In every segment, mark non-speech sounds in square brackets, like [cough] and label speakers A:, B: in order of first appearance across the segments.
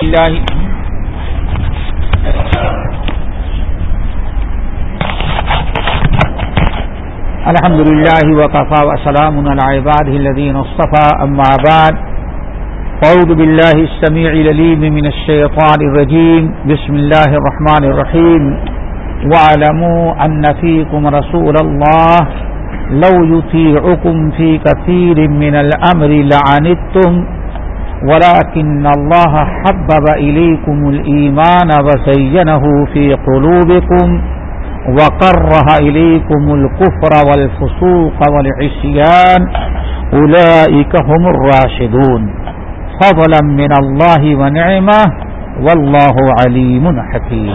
A: اللہ الحمد لله وكفى وسلام على عباده الذين اصطفى أما بعد أعوذ بالله السميع العليم من الشيطان الرجيم بسم الله الرحمن الرحيم واعلموا أن فيكم رسول الله لو يطيعكم في كثير من الأمر لعنتم ولكن الله الله حبب إليكم إليكم الإيمان وزينه في قلوبكم وقرها الكفر والفسوق أولئك هم الراشدون فضلا من والله عليم حكيم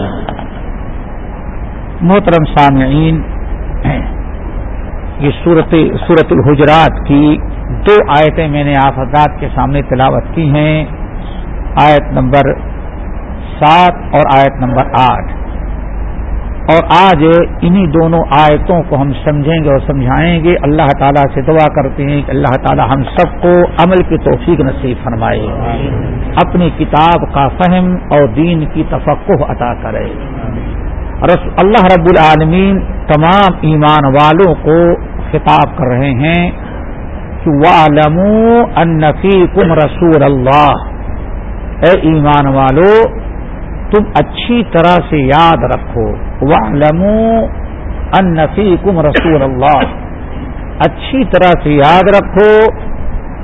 A: محترم سامعین یہ صورت صورت الحجرات کی دو آیتیں میں نے آپ حضرات کے سامنے تلاوت کی ہیں آیت نمبر سات اور آیت نمبر آٹھ اور آج انہی دونوں آیتوں کو ہم سمجھیں گے اور سمجھائیں گے اللہ تعالیٰ سے دعا کرتے ہیں کہ اللہ تعالیٰ ہم سب کو عمل کی توفیق نصیب فرمائے اپنی کتاب کا فہم اور دین کی تفقہ عطا کرے اللہ رب العالمین تمام ایمان والوں کو خطاب کر رہے ہیں وَعْلَمُوا انفی کم رسول اللہ اے ایمان والو تم اچھی طرح سے یاد رکھو وَعْلَمُوا انفی کم رسول اللہ اچھی طرح سے یاد رکھو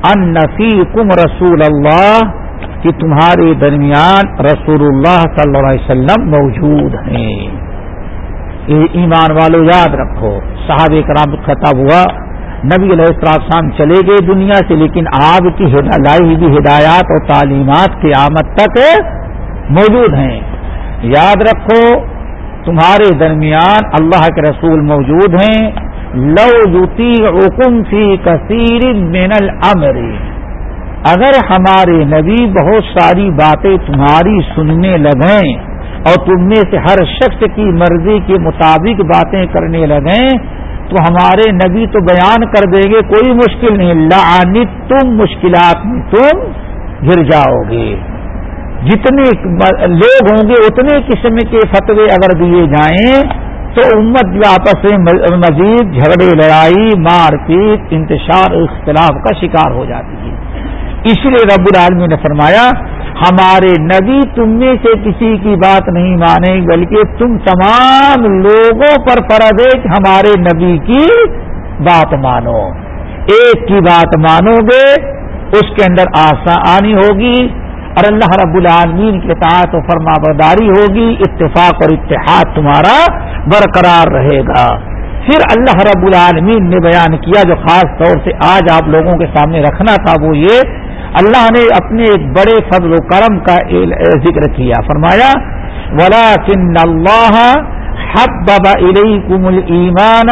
A: ان نفی کم رسول اللہ کی تمہارے درمیان رسول اللہ صلی اللہ علیہ وسلم موجود ہیں ایمان والو یاد رکھو صحابہ کرام خطاب ہوا نبی علیہ السلام چلے گئے دنیا سے لیکن آپ کی لائی ہوئی ہدایات اور تعلیمات کے آمد تک موجود ہیں یاد رکھو تمہارے درمیان اللہ کے رسول موجود ہیں لو یوتی حکم فی کثیر من المری اگر ہمارے نبی بہت ساری باتیں تمہاری سننے لگیں اور تم میں سے ہر شخص کی مرضی کے مطابق باتیں کرنے لگیں تو ہمارے نبی تو بیان کر دیں گے کوئی مشکل نہیں لا تم مشکلات میں تم گر جاؤ گے جتنے لوگ ہوں گے اتنے قسم کے فتوے اگر دیے جائیں تو امت جو آپس میں مزید جھگڑے لڑائی مار پیٹ انتشار اختلاف کا شکار ہو جاتی ہے اس لیے رب العالمی نے فرمایا ہمارے نبی تم میں سے کسی کی بات نہیں مانے بلکہ تم تمام لوگوں پر فرض ہے کہ ہمارے نبی کی بات مانو ایک کی بات مانو گے اس کے اندر آسا آنی ہوگی اور اللہ رب العالمین کے تحت و فرما برداری ہوگی اتفاق اور اتحاد تمہارا برقرار رہے گا پھر اللہ رب العالمین نے بیان کیا جو خاص طور سے آج آپ لوگوں کے سامنے رکھنا تھا وہ یہ اللہ نے اپنے ایک بڑے فضل و کرم کا ذکر کیا فرمایا ولا کن اللہ حب ببا کم المان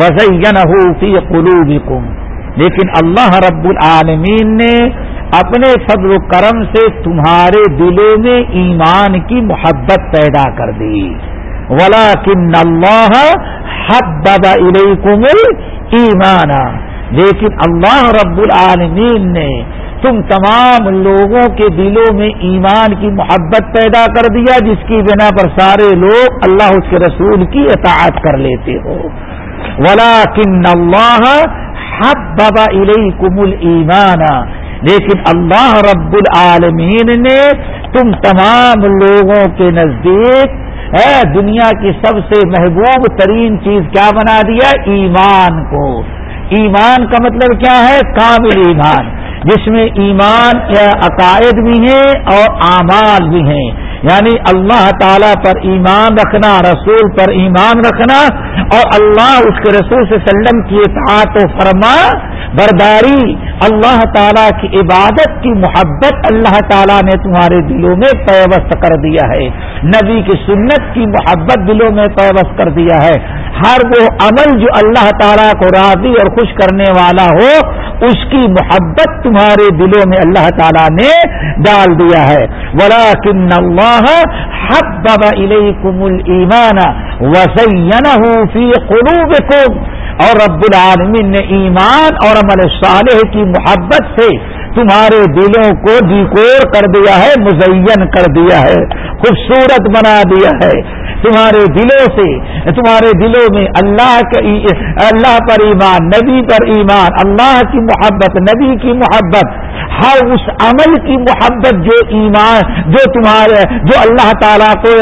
A: وزین وزن لیکن اللہ رب العالمین نے اپنے فضل و کرم سے تمہارے دلوں میں ایمان کی محبت پیدا کر دی ولا کن اللہ حب ببا ایمانا لیکن اللہ رب العالمین نے تم تمام لوگوں کے دلوں میں ایمان کی محبت پیدا کر دیا جس کی بنا پر سارے لوگ اللہ اس کے رسول کی اطاعت کر لیتے ہو ولا کن اللہ حب بابا الی کمل لیکن اللہ رب العالمین نے تم تمام لوگوں کے نزدیک اے دنیا کی سب سے محبوب ترین چیز کیا بنا دیا ایمان کو ایمان کا مطلب کیا ہے کامل ایمان جس میں ایمان یا عقائد بھی ہیں اور اعمال بھی ہیں یعنی اللہ تعالیٰ پر ایمان رکھنا رسول پر ایمان رکھنا اور اللہ اس کے رسول سے سلم کی اطاعت و فرما برداری اللہ تعالیٰ کی عبادت کی محبت اللہ تعالیٰ نے تمہارے دلوں میں پیوست کر دیا ہے نبی کی سنت کی محبت دلوں میں پیوست کر دیا ہے ہر وہ عمل جو اللہ تعالیٰ کو راضی اور خوش کرنے والا ہو اس کی محبت تمہارے دلوں میں اللہ تعالی نے ڈال دیا ہے ورا کن نواہ حب بابا علیہ کم المان وسین قلوب اور رب العالمین نے ایمان اور عمل صالح کی محبت سے تمہارے دلوں کو ڈیکور کر دیا ہے مزین کر دیا ہے خوبصورت بنا دیا ہے تمہارے دلوں سے تمہارے دلوں میں اللہ کے اللہ پر ایمان نبی پر ایمان اللہ کی محبت نبی کی محبت ہر اس عمل کی محبت جو ایمان جو تمہارے جو اللہ تعالیٰ کو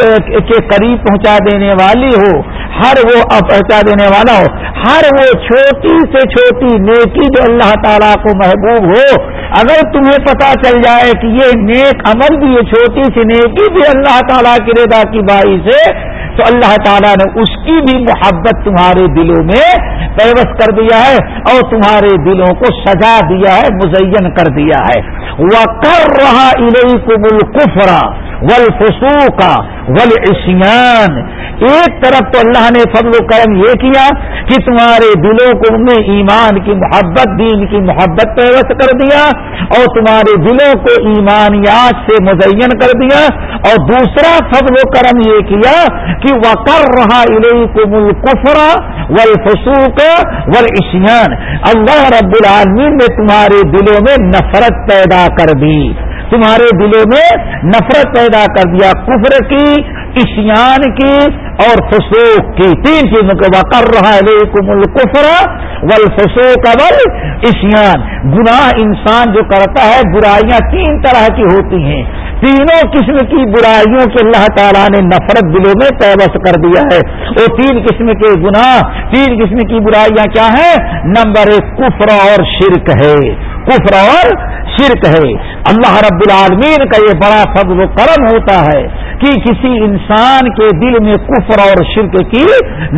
A: کے قریب پہنچا دینے والی ہو ہر وہ پہنچا دینے والا ہو ہر وہ چھوٹی سے چھوٹی نیکی جو اللہ تعالیٰ کو محبوب ہو اگر تمہیں پتا چل جائے کہ یہ نیک عمل بھی یہ چھوٹی سی نیکی بھی اللہ تعالیٰ کی ردا کی بائی سے تو اللہ تعالیٰ نے اس کی بھی محبت تمہارے دلوں میں پیوس کر دیا ہے اور تمہارے دلوں کو سجا دیا ہے مزین کر دیا ہے وہ کر رہا ارئی کو ولفسوقا ولعشان ایک طرف تو اللہ نے فضل و کرم یہ کیا کہ تمہارے دلوں کو ایمان کی محبت دین کی محبت پیوست کر دیا اور تمہارے دلوں کو ایمانیات سے مزین کر دیا اور دوسرا فضل و کرم یہ کیا کہ وہ کر رہا الیکم قبول والفسوق ولفسوق اللہ رب العالمین نے تمہارے دلوں میں نفرت پیدا کر دی تمہارے دلوں میں نفرت پیدا کر دیا کفر کی اشیان کی اور فسوک کی تین چیزوں کو کر رہا ہے کفر فسوک اول اشیان گنا انسان جو کرتا ہے برائیاں تین طرح کی ہوتی ہیں تینوں قسم کی برائیوں کے اللہ تعالیٰ نے نفرت دلوں میں پیبس کر دیا ہے وہ تین قسم کے گنا تین قسم کی برائیاں کیا ہیں نمبر ایک کفر اور شرک ہے کفر اور شرک ہے اللہ رب العالمین کا یہ بڑا فضل و کرم ہوتا ہے کہ کسی انسان کے دل میں کفر اور شرک کی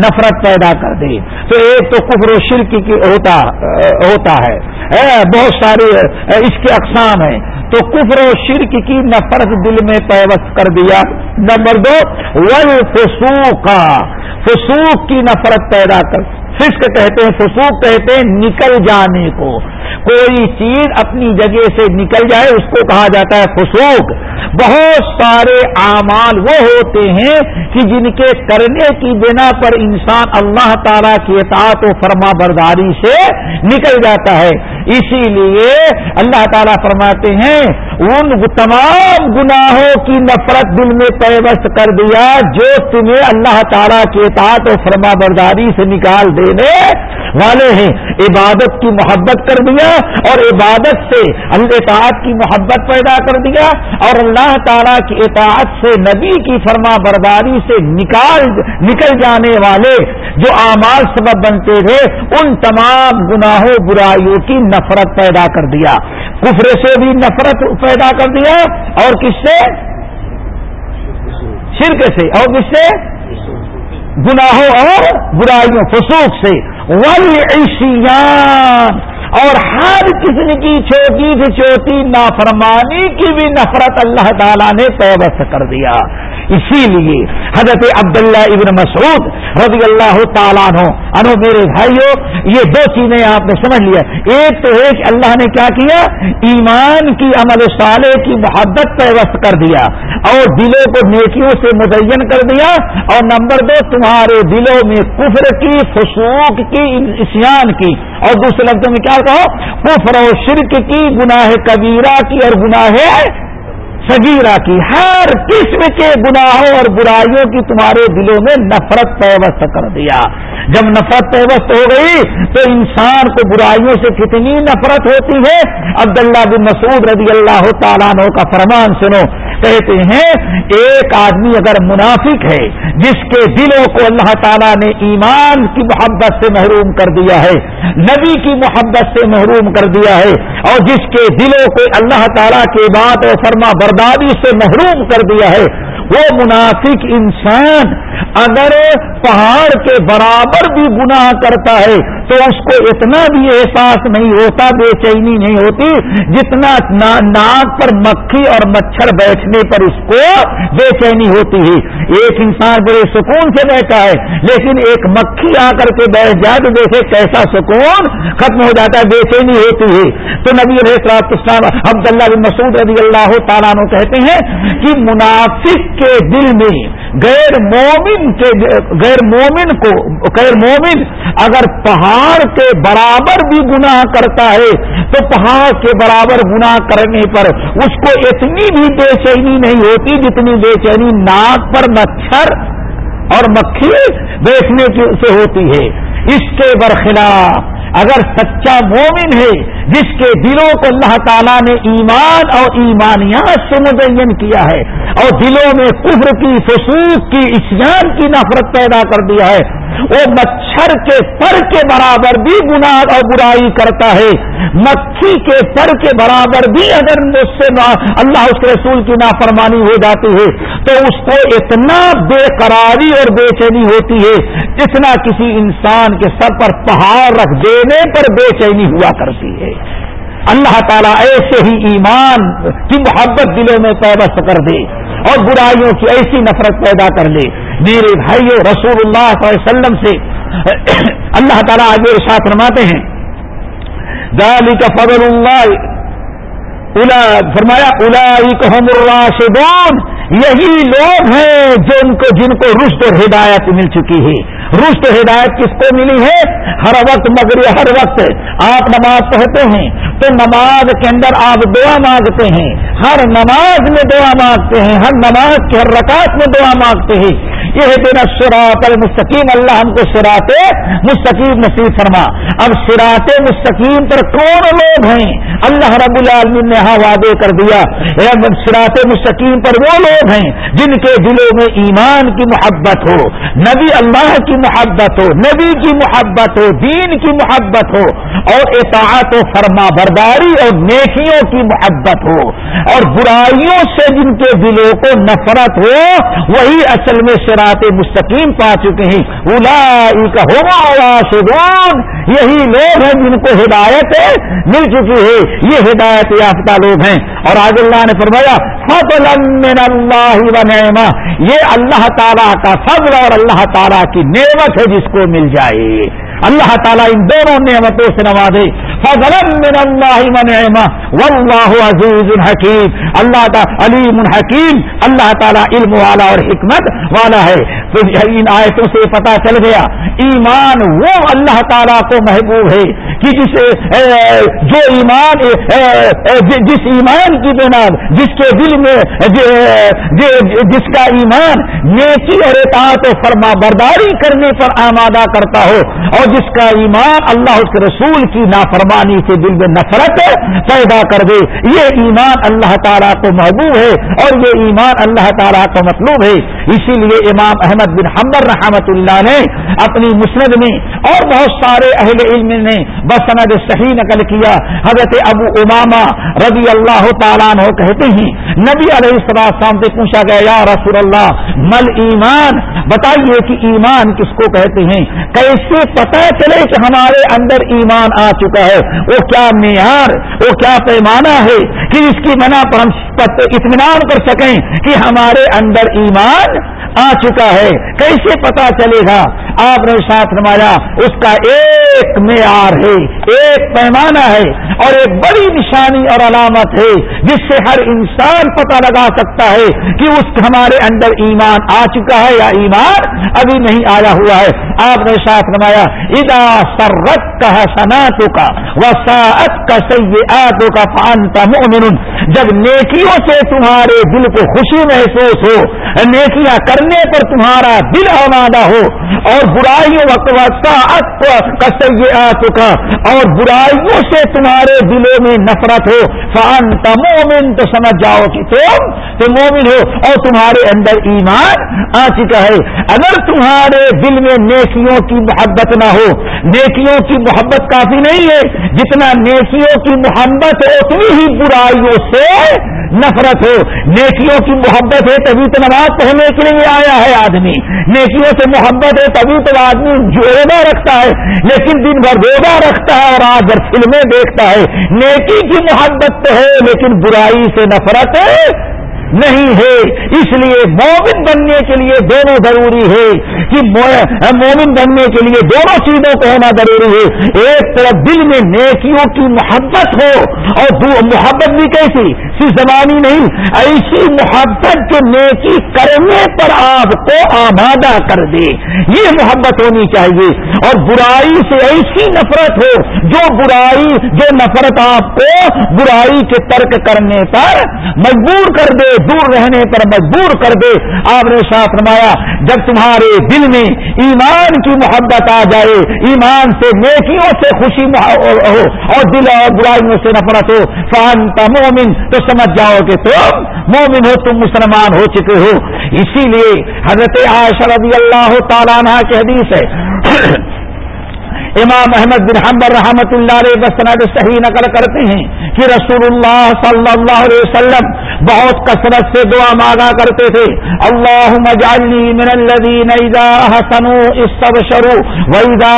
A: نفرت پیدا کر دے تو ایک تو کفر و شرک کی ہوتا ہوتا ہے بہت سارے اس کے اقسام ہیں تو کفر و شرک کی نفرت دل میں پیوست کر دیا نمبر دو وسو کا فسوک کی نفرت پیدا کر فسک کہتے ہیں فسوق کہتے ہیں نکل جانے کو کوئی چیز اپنی جگہ سے نکل جائے اس کو کہا جاتا ہے فسوق بہت سارے اعمال وہ ہوتے ہیں کہ جن کے کرنے کی بنا پر انسان اللہ تعالی کی اطاعت و فرما برداری سے نکل جاتا ہے اسی لیے اللہ تعالیٰ فرماتے ہیں ان تمام گناہوں کی نفرت دل میں پیوست کر دیا جو تمہیں اللہ تعالیٰ کے اطاعت و فرما برداری سے نکال دینے والے ہیں عبادت کی محبت کر دیا اور عبادت سے اطاعت کی محبت پیدا کر دیا اور اللہ تعالی کی اطاعت سے نبی کی فرما برداری سے نکال نکل جانے والے جو اعمال سبب بنتے تھے ان تمام گناہوں برائیوں کی نفرت پیدا کر دیا کفرے سے بھی نفرت پیدا کر دیا اور کس سے شرک سے اور کس سے گناہوں اور برائیوں فسوق سے وہ اور ہر قسم کی چھوٹی سے چھوٹی نافرمانی کی بھی نفرت اللہ تعالیٰ نے سے کر دیا اسی لیے حضرت عبداللہ ابن مسعود رضی اللہ تعالیٰ عنہ انو میرے بھائیو یہ دو چیزیں آپ نے سمجھ لیا ایک تو ایک اللہ نے کیا کیا ایمان کی عمل صالح کی محبت پیوست وسط کر دیا اور دلوں کو نیکیوں سے مزین کر دیا اور نمبر دو تمہارے دلوں میں کفر کی فسوق کی اسیان کی اور دوسرے لفظوں میں کیا کہو کفر و شرک کی گناہ کبیرہ کی اور گناہ سگیرہ کی ہر قسم کے گناہوں اور برائیوں کی تمہارے دلوں میں نفرت پیوست کر دیا جب نفرت پیوست ہو گئی تو انسان کو برائیوں سے کتنی نفرت ہوتی ہے عبداللہ بن مسعود رضی اللہ تعالیٰ کا فرمان سنو کہتے ہیں ایک آدمی اگر منافق ہے جس کے دلوں کو اللہ تعالیٰ نے ایمان کی محبت سے محروم کر دیا ہے نبی کی محبت سے محروم کر دیا ہے اور جس کے دلوں کو اللہ تعالیٰ کے بات و فرما برداری سے محروم کر دیا ہے وہ منافق انسان اگر پہاڑ کے برابر بھی گناہ کرتا ہے تو اس کو اتنا بھی احساس نہیں ہوتا بے چینی نہیں ہوتی جتنا ناک پر مکھی اور مچھر بیٹھنے پر اس کو بے چینی ہوتی ہے ایک انسان بڑے سکون سے بیٹھا ہے لیکن ایک مکھی آ کر کے بیٹھ جائے تو دیکھے کیسا سکون ختم ہو جاتا ہے بے چینی ہوتی ہے تو نبی علیہ حصرات حمد اللہ مسعود رضی اللہ تعالیٰ کہتے ہیں کہ منافق کے دل میں غیر موم مومن مومن کے غیر کو غیر مومن اگر پہاڑ کے برابر بھی گناہ کرتا ہے تو پہاڑ کے برابر گناہ کرنے پر اس کو اتنی بھی بے چینی نہیں ہوتی جتنی بے چینی ناک پر مچھر اور مکھی بیٹھنے سے ہوتی ہے اس کے برخلاف اگر سچا مومن ہے جس کے دلوں کو اللہ تعالیٰ نے ایمان اور ایمانیات سے منورجن کیا ہے اور دلوں میں قبر کی فصوص کی اسیان کی نفرت پیدا کر دیا ہے وہ مچھر کے پر کے برابر بھی گناہ اور برائی کرتا ہے مکھی کے پر کے برابر بھی اگر مجھ سے اللہ اس رسول کی نافرمانی ہو جاتی ہے تو اس کو اتنا بے قراری اور بے چینی ہوتی ہے جتنا کسی انسان کے سر پر پہاڑ رکھ دینے پر بے چینی ہوا کرتی ہے اللہ تعالیٰ ایسے ہی ایمان کی محبت دلوں میں پیبست کر دے اور برائیوں کی ایسی نفرت پیدا کر لے میرے بھائیوں رسول اللہ صلی اللہ علیہ وسلم سے [clears throat] اللہ تعالیٰ آگے ساتھ رماتے ہیں فضل اللہ فرمایا شام یہی لوگ ہیں جن کو رشت ہدایت مل چکی ہے رشت ہدایت کس کو ملی ہے ہر وقت مگر ہر وقت آپ نماز پڑھتے ہیں تو نماز کے اندر آپ دعا مانگتے ہیں ہر نماز میں دعا مانگتے ہیں ہر نماز کے ہر رکعت میں دعا مانگتے ہیں یہ دن سراط المستقیم اللہ ہم کو سراط مستقیم نصیب فرما اب سراط مستقیم پر کون لوگ ہیں اللہ رب العالمین نے ہاں وعدے کر دیا سراط مستقیم پر وہ لوگ ہیں جن کے دلوں میں ایمان کی محبت ہو نبی اللہ کی محبت ہو نبی کی محبت ہو دین کی محبت ہو اور اطاعت و فرما برداری اور نیکیوں کی محبت ہو اور برائیوں سے جن کے دلوں کو نفرت ہو وہی اصل میں سراط مستقیم پا چکے ہیں الا کا ہوا یہ لوگ ہیں جن کو ہدایت مل چکی ہے یہ ہدایت یافتہ لوگ ہیں اور آج اللہ نے فرمایا فضل من اللہ و نعمہ یہ اللہ تعالیٰ کا فضل اور اللہ تعالیٰ کی نعمت ہے جس کو مل جائے اللہ تعالیٰ ان دونوں نعمتوں سے نوازی عزیز الحکیم اللہ کا علیم الحکیم اللہ تعالیٰ علم والا اور حکمت والا ہے تو ان آیتوں سے پتا پتہ چل گیا ایمان وہ اللہ تعالیٰ کو محبوب ہے کہ جسے جو ایمان جس ایمان کی بناد جس کے دل میں جس کا ایمان نیکی اور اطاعت و فرما برداری کرنے پر آمادہ کرتا ہو اور جس کا ایمان اللہ اس کے رسول کی نافرمانی سے دل میں نفرت پیدا کر دے یہ ایمان اللہ تعالیٰ کو محبوب ہے اور یہ ایمان اللہ تعالیٰ کو مطلوب ہے اسی لیے امام احمد بن حمر رحمت اللہ نے اپنی مسند میں اور بہت سارے اہل علم نے بسند صحیح نقل کیا حضرت ابو اماما رضی اللہ تعالیٰ عنہ کہتے ہیں نبی علیہ السلام سے پوچھا گیا یا رسول اللہ مل ایمان بتائیے کہ ایمان کس کو کہتے ہیں کیسے پتہ چلے کہ ہمارے اندر ایمان آ چکا ہے وہ کیا معیار وہ کیا پیمانہ ہے کہ اس کی منع پر ہم اطمینان کر سکیں کہ ہمارے اندر ایمان آ چکا ہے کیسے پتا چلے گا آپ نے ساتھ نمایا اس کا ایک معیار ہے ایک پیمانہ ہے اور ایک بڑی نشانی اور علامت ہے جس سے ہر انسان پتا لگا سکتا ہے کہ اس ہمارے اندر ایمان آ چکا ہے یا ایمان ابھی نہیں آیا ہوا ہے آپ نے ساتھ نمایا ادا سرت کا سنا کا و کا سی آ پانتا مومن جب نیکیوں سے تمہارے دل کو خوشی محسوس ہو نیکیاں کرنے پر تمہارا دل آمادہ ہو اور برائیوں سا کا سیے آ چکا اور برائیوں سے تمہارے دلوں میں نفرت ہو فانتا تو سمجھ جاؤ کہ تم تو مومن ہو اور تمہارے اندر ایمان آ چکا ہے اگر تمہارے دل میں نیکیوں کی محبت نہ ہو نیکیوں کی محبت کافی نہیں ہے جتنا نیکیوں کی محبت اتنی ہی برائیوں سے نفرت ہو نیکیوں کی محبت ہے تبھی تو نماز پڑھنے کے لیے آیا ہے آدمی نیکیوں سے محبت ہے تبھی تو آدمی جوڑا رکھتا ہے لیکن دن بھر روبا رکھتا ہے اور آج بھر فلمیں دیکھتا ہے نیکی کی محبت تو ہے لیکن برائی سے نفرت ہے نہیں ہے اس لیے مومن بننے کے لیے دونوں ضروری ہے کہ مومن بننے کے لیے دونوں چیزوں کو ہونا ضروری ہے ایک طرف دل میں نیکیوں کی محبت ہو اور محبت بھی کیسی زبانی نہیں ایسی محبت کے نیکی کرنے پر آپ کو آمادہ کر دے یہ محبت ہونی چاہیے اور برائی سے ایسی نفرت ہو جو برائی جو نفرت آپ کو برائی کے ترک کرنے پر مجبور کر دے دور رہنے پر مجبور کر دے آپ نے ساتھ نمایا جب تمہارے دل میں ایمان کی محبت آ جائے ایمان سے نیکیوں سے خوشی ہو اور دل اور برائیوں سے نفرت ہو فانتا مومن تو سمجھ جاؤ کہ تم مومن ہو تم مسلمان ہو چکے ہو اسی لیے حضرت عائشہ رضی اللہ تعالیٰ کی حدیث ہے امام احمد بن حمبر رحمۃ اللہ علیہ وسند صحیح نقل کرتے ہیں کہ رسول اللہ صلی اللہ علیہ وسلم بہت کثرت سے دعا مانگا کرتے تھے اللہ مجالی من اللہ احسن اس سب شروع ویدا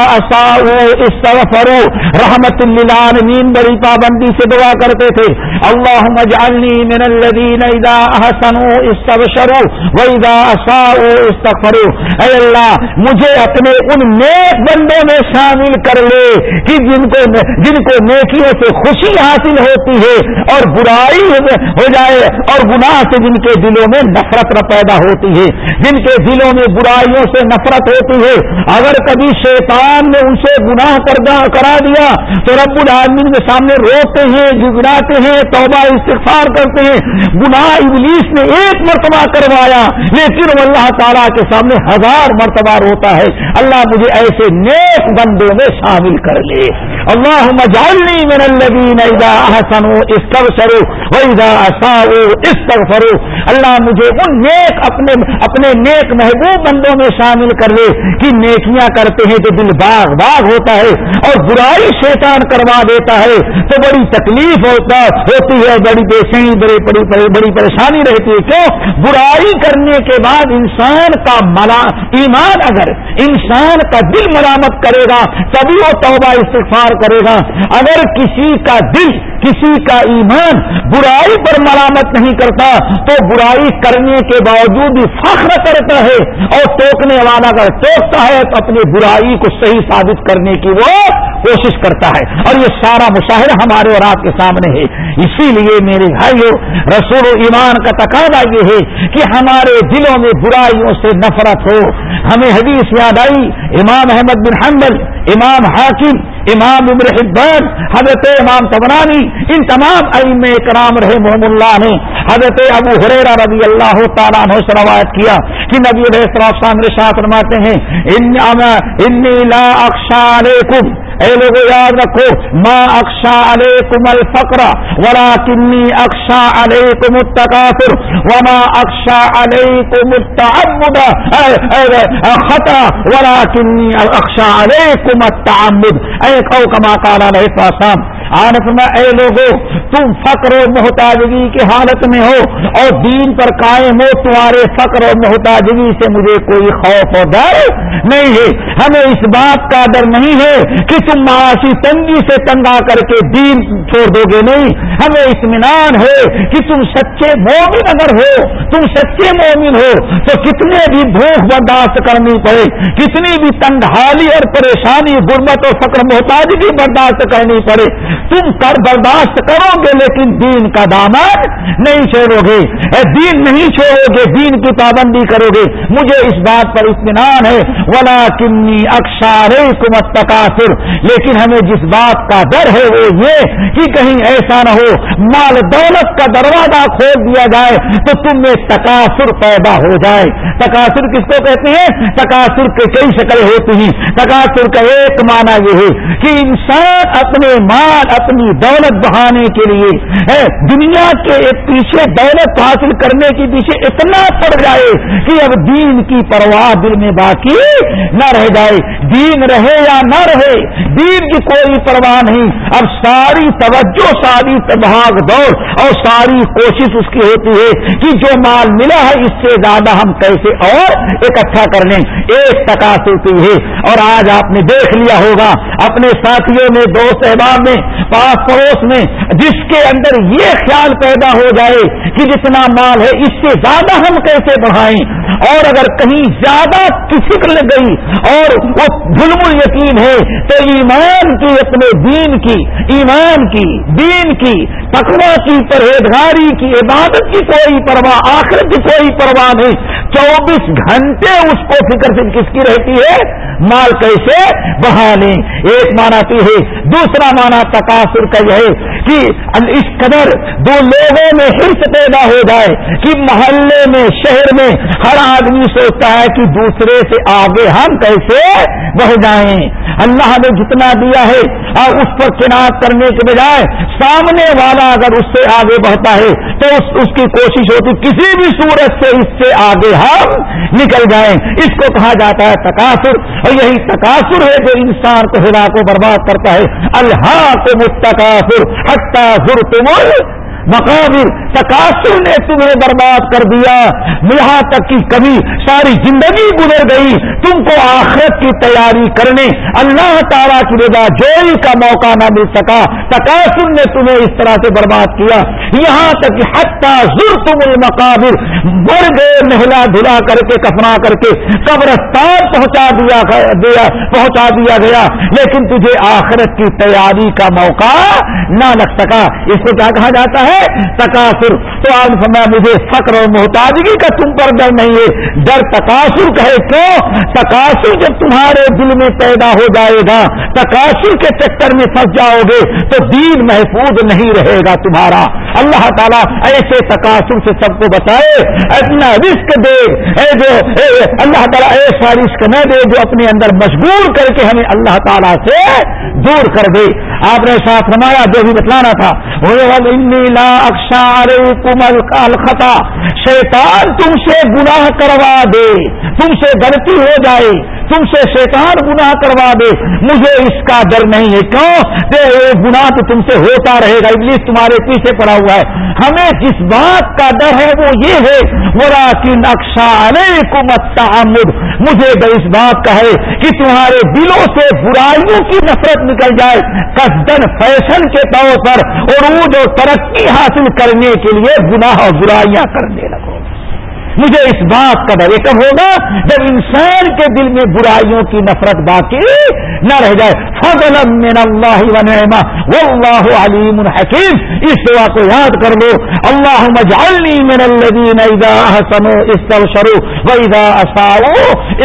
A: فرو اللہ نیند بڑی پابندی سے دعا کرتے تھے اللہ مجالی من اللہ نئی دا احسن اس سب شروع ویداسط اے اللہ مجھے اپنے ان نیک بندوں میں شامل شامل کر لے کہ جن کو جن کو نیکیوں سے خوشی حاصل ہوتی ہے اور برائی ہو جائے اور گناہ سے جن کے دلوں میں نفرت پیدا ہوتی ہے جن کے دلوں میں برائیوں سے نفرت ہوتی ہے اگر کبھی شیطان نے ان سے گناہ کرا دیا تو رب العالمین کے سامنے روتے ہیں جگڑاتے ہیں توبہ استفار کرتے ہیں گناہ ابلیس نے ایک مرتبہ کروایا یہ صرف اللہ تعالیٰ کے سامنے ہزار مرتبہ روتا ہے اللہ مجھے ایسے نیک بن بندوں میں شامل کر لے اللہ مجالنی من ملنے اذا احسنوا استبشروا ساو اس فرو اللہ مجھے ان نیک اپنے اپنے نیک محبوب بندوں میں شامل کر لے کہ نیکیاں کرتے ہیں تو دل باغ باغ ہوتا ہے اور برائی شیطان کروا دیتا ہے تو بڑی تکلیف ہوتا ہوتی ہے بڑی بے سین بڑی بڑی بڑی پریشانی رہتی ہے کیوں برائی کرنے کے بعد انسان کا ملا ایمان اگر انسان کا دل مرامت کرے گا تبھی وہ توبہ استغفار کرے گا اگر کسی کا دل کسی کا ایمان برائی پر ملامت نہیں کرتا تو برائی کرنے کے باوجود بھی فخر کرتا ہے اور ٹوکنے والا اگر ٹوکتا ہے تو اپنی برائی کو صحیح ثابت کرنے کی وہ کوشش کرتا ہے اور یہ سارا مشاہدہ ہمارے اور آپ کے سامنے ہے اسی لیے میرے بھائیوں رسول و ایمان کا تقاضا یہ ہے کہ ہمارے دلوں میں برائیوں سے نفرت ہو ہمیں حدیث یاد آئی امام احمد بن حنبل امام حاکم امام حبان حضرت امام تبرانی ان تمام علم اکرام رہے محمد اللہ نے حضرت ابو حریرا رضی اللہ تعالیٰ نے روایت کیا کہ نبی الحفصان شاہ فرماتے ہیں ان لا کم اے لوگوں یاد رکھو ما اکشا علیکم الفقر ولا کمی اکشا علیکم التکافر وما اکشا علیکم التعبد خطا ولا کمی اکشا علیکم التعبد اے قو کما کالا رہتا سام آرس میں اے لوگوں تم فقر و محتاجگی کی حالت میں ہو اور دین پر قائم ہو تمہارے فقر و محتاجگی سے مجھے کوئی خوف اور ڈر نہیں ہے ہمیں اس بات کا ڈر نہیں ہے کہ تم معاشی تنگی سے تنگا کر کے دین چھوڑ دو گے نہیں ہمیں اطمینان ہے کہ تم سچے مومن اگر ہو تم سچے مومن ہو تو کتنے بھی بھوک برداشت کرنی پڑے کتنی بھی حالی اور پریشانی غربت اور فقر محتاجگی برداشت کرنی پڑے تم کر برداشت کرو گے لیکن دین کا دامن نہیں چھوڑو گے دین نہیں چھوڑو گے دین کی پابندی کرو گے مجھے اس بات پر اطمینان ہے ولا تقاصر لیکن ہمیں جس بات کا ڈر ہے وہ یہ کہ کہیں ایسا نہ ہو مال دولت کا دروازہ کھول دیا جائے تو تم میں تقاصر پیدا ہو جائے تقاصر کس کو کہتے ہیں تقاصر کے کئی شکل ہوتی ہیں تقاصر کا ایک معنی یہ ہے کہ انسان اپنے مال اپنی دولت بہانے کے لیے دنیا کے پیچھے دولت حاصل کرنے کے پیچھے اتنا پڑ جائے کہ اب دین کی پرواہ دل میں باقی نہ رہ جائے دین رہے یا نہ رہے دین کی کوئی پرواہ نہیں اب ساری توجہ ساری دور اور ساری کوشش اس کی ہوتی ہے کہ جو مال ملا ہے اس سے زیادہ ہم کیسے اور اکٹھا کر لیں ایک تکاس ہوتی ہے اور آج آپ نے دیکھ لیا ہوگا اپنے ساتھیوں میں دوست احباب میں پاس پڑوس میں جس کے اندر یہ خیال پیدا ہو جائے کہ جتنا مال ہے اس سے زیادہ ہم کیسے بڑھائیں اور اگر کہیں زیادہ کی فکر لگ گئی اور وہ ظلم یقین ہے تو ایمان کی اپنے دین کی ایمان کی دین کی تقوی کی پرہیزگاری کی عبادت کی کوئی پرواہ آخرت کی کوئی پرواہ نہیں چوبیس گھنٹے اس کو فکر سے کس کی رہتی ہے مال کیسے بہا ایک مانا تو ہے دوسرا مانا تقاصر کا یہ ہے کہ اس قدر دو لوگوں میں حرص پیدا ہو جائے کہ محلے میں شہر میں ہر آدمی سوچتا ہے کہ دوسرے سے آگے ہم کیسے بہ جائیں اللہ نے جتنا دیا ہے اور اس پر چین کرنے کے بجائے سامنے والا اگر اس سے آگے بڑھتا ہے تو اس اس کی کوشش ہوتی کسی بھی صورت سے اس سے آگے ہم نکل جائیں اس کو کہا جاتا ہے تقاصر اور یہی تقاصر ہے جو انسان کو ہدا کو برباد کرتا ہے اللہ تم متقاصر حتہ تم مقابل تقاصر نے تمہیں برباد کر دیا یہاں تک کی کبھی ساری زندگی گزر گئی تم کو آخرت کی تیاری کرنے اللہ تعالیٰ کی رضا جوئی کا موقع نہ مل سکا تقاصر نے تمہیں اس طرح سے برباد کیا یہاں تک حتہ تم المقابر بڑ گئے نہلا دھلا کر کے کفنا کر کے قبرستان پہنچا دیا پہنچا دیا گیا لیکن تجھے آخرت کی تیاری کا موقع نہ لگ سکا اس کو کیا کہا جاتا ہے سکا فرف تو سمے مجھے فخر اور محتاجگی کا تم پر ڈر نہیں ہے ڈر تقاصر تقاصر جب تمہارے دل میں پیدا ہو جائے گا تقاصر کے چکر میں پھنس جاؤ گے تو دین محفوظ نہیں رہے گا تمہارا اللہ تعالیٰ ایسے تقاصر سے سب کو بتائے اتنا رسک دے اے جو اے اللہ تعالیٰ ایسا رسک نہ دے جو اپنے اندر مشغول کر کے ہمیں اللہ تعالیٰ سے دور کر دے آپ نے ساتھ ہمارا جو بھی بتلانا تھا الخطا شیطان تم سے گناہ کروا دے تم سے غلطی ہو جائے تم سے شیطان گناہ کروا دے مجھے اس کا ڈر نہیں ہے کیوں گنا تو تم سے ہوتا رہے گا انگلش تمہارے پیچھے پڑا ہوا ہے ہمیں جس بات کا ڈر ہے وہ یہ ہے نقشا ارے کو مت عمر مجھے اس بات کا ہے کہ تمہارے دلوں سے برائیوں کی نفرت نکل جائے قصدن فیشن کے طور پر عروج اور ترقی حاصل کرنے کے لیے گناہ اور برائیاں کرنے لگو مجھے اس بات کا ڈر کب ہوگا جب انسان کے دل میں برائیوں کی نفرت باقی نہ رہ جائے فضل من اللہ واللہ علیم حکیم اس دعا کو یاد کر لو اللہ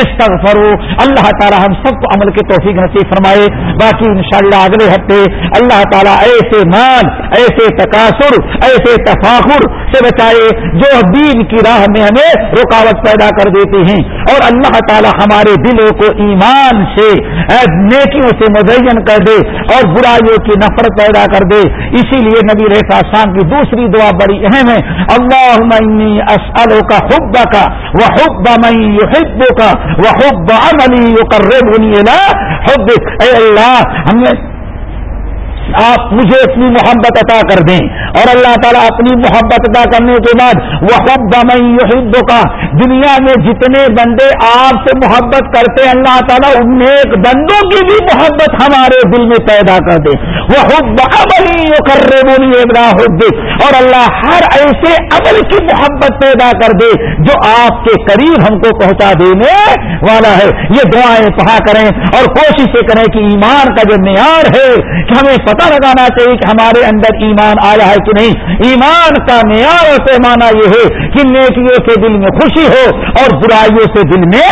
A: استغفروا اللہ تعالی ہم سب کو عمل کی توفیق نصیب فرمائے باقی انشاءاللہ اگلے ہفتے اللہ تعالی ایسے مال ایسے تکاثر ایسے تفاخر سے بچائے جو دین کی راہ میں ہمیں رکاوٹ پیدا کر دیتے ہیں اور اللہ تعالی ہمارے دلوں کو ایمان سے سے مزین کر دے اور برائیوں کی نفرت پیدا کر دے اسی لیے نبی شام کی دوسری دعا بڑی اہم ہے اللہ کا حکبین کا وہ حب کا وحب با ال ربنی اللہ حب اے اللہ ہم نے آپ مجھے اپنی محبت عطا کر دیں اور اللہ تعالیٰ اپنی محبت ادا کرنے کے بعد وہ کا دنیا میں جتنے بندے آپ سے محبت کرتے اللہ تعالیٰ ان ایک بندوں کی بھی محبت ہمارے دل میں پیدا کر دے وہ امنی یو کرے مونی اور اللہ ہر ایسے عمل کی محبت پیدا کر دے جو آپ کے قریب ہم کو پہنچا دینے والا ہے یہ دعائیں پہا کریں اور کوشش کریں کہ ایمان کا جو معیار ہے کہ ہمیں پتہ لگانا چاہیے کہ ہمارے اندر ایمان آیا ہے کہ نہیں ایمان کا معیار اور پیمانہ یہ ہے کہ نیکیوں سے دل میں خوشی ہو اور برائیوں سے دل میں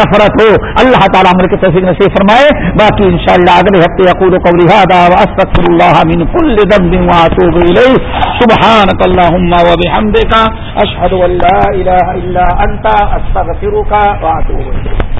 A: نفرت ہو اللہ تعالیٰ عمل کے تصویر نصیب فرمائے باقی انشاءاللہ اگلے ہفتے عقول و قولی هذا واستغفر الله من كل ذنب واتوب اليه سبحانك اللهم وبحمدك اشهد ان لا اله الا انت استغفرك واتوب اليك